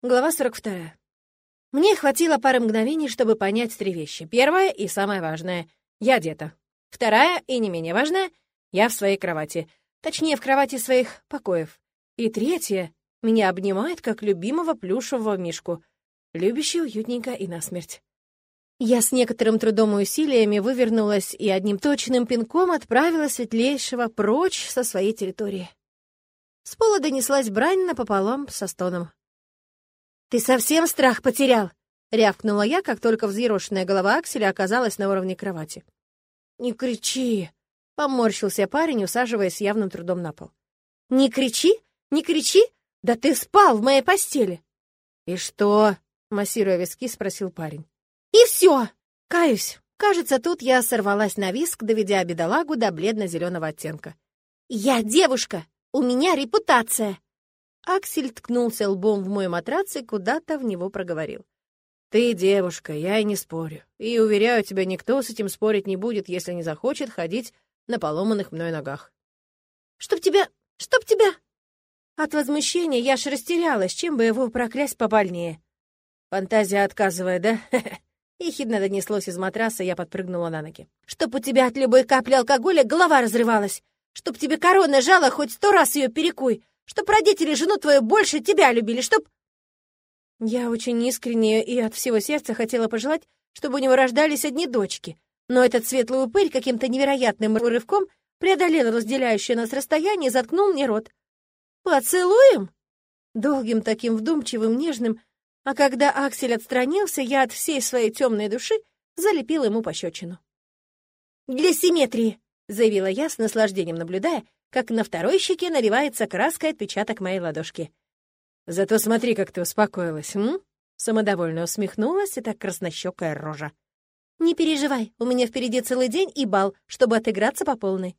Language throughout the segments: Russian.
Глава 42. Мне хватило пары мгновений, чтобы понять три вещи. Первая и самая важная — я одета. Вторая и не менее важная — я в своей кровати. Точнее, в кровати своих покоев. И третья — меня обнимает, как любимого плюшевого мишку, любящий уютненько и насмерть. Я с некоторым трудом и усилиями вывернулась и одним точным пинком отправила светлейшего прочь со своей территории. С пола донеслась брань напополам со стоном. «Ты совсем страх потерял?» — рявкнула я, как только взъерошенная голова Акселя оказалась на уровне кровати. «Не кричи!» — поморщился парень, усаживаясь явным трудом на пол. «Не кричи? Не кричи? Да ты спал в моей постели!» «И что?» — массируя виски, спросил парень. «И все!» «Каюсь. Кажется, тут я сорвалась на виск, доведя бедолагу до бледно-зеленого оттенка. «Я девушка! У меня репутация!» Аксель ткнулся лбом в мой матрац и куда-то в него проговорил. «Ты девушка, я и не спорю. И, уверяю тебя, никто с этим спорить не будет, если не захочет ходить на поломанных мной ногах». «Чтоб тебя... чтоб тебя...» От возмущения я аж растерялась, чем бы его проклясть побольнее. Фантазия отказывает, да? Ехидно донеслось из матраса, я подпрыгнула на ноги. «Чтоб у тебя от любой капли алкоголя голова разрывалась! Чтоб тебе корона жала, хоть сто раз ее перекуй! Чтоб родители жену твою больше тебя любили, чтоб...» Я очень искренне и от всего сердца хотела пожелать, чтобы у него рождались одни дочки, но этот светлый упырь каким-то невероятным рывком преодолел разделяющее нас расстояние и заткнул мне рот. «Поцелуем?» Долгим таким вдумчивым, нежным, а когда Аксель отстранился, я от всей своей темной души залепила ему пощечину. «Для симметрии!» — заявила я с наслаждением, наблюдая, как на второй щеке наливается краской отпечаток моей ладошки. «Зато смотри, как ты успокоилась, м?» Самодовольно усмехнулась и так краснощекая рожа. «Не переживай, у меня впереди целый день и бал, чтобы отыграться по полной».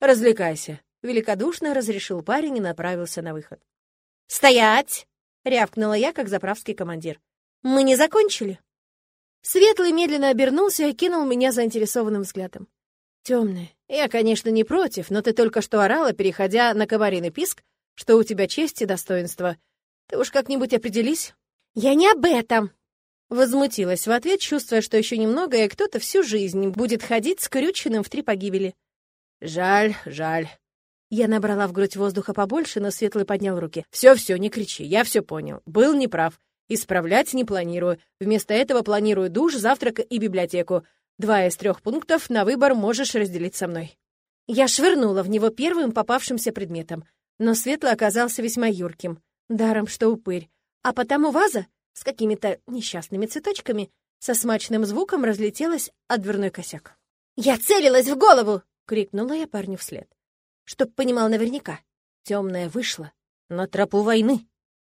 «Развлекайся», — великодушно разрешил парень и направился на выход. «Стоять!» — рявкнула я, как заправский командир. «Мы не закончили?» Светлый медленно обернулся и кинул меня заинтересованным взглядом. Темный, я, конечно, не против, но ты только что орала, переходя на комариный писк, что у тебя честь и достоинство. Ты уж как-нибудь определись. Я не об этом. Возмутилась в ответ, чувствуя, что еще немного, и кто-то всю жизнь будет ходить скрюченным в три погибели. Жаль, жаль. Я набрала в грудь воздуха побольше, но Светлый поднял руки. «Все-все, не кричи, я все понял. Был неправ. Исправлять не планирую. Вместо этого планирую душ, завтрак и библиотеку. Два из трех пунктов на выбор можешь разделить со мной». Я швырнула в него первым попавшимся предметом, но Светлый оказался весьма юрким, даром что упырь, а потому ваза с какими-то несчастными цветочками со смачным звуком разлетелась от дверной косяк. «Я целилась в голову!» — крикнула я парню вслед. Чтоб понимал наверняка, темная вышла на тропу войны.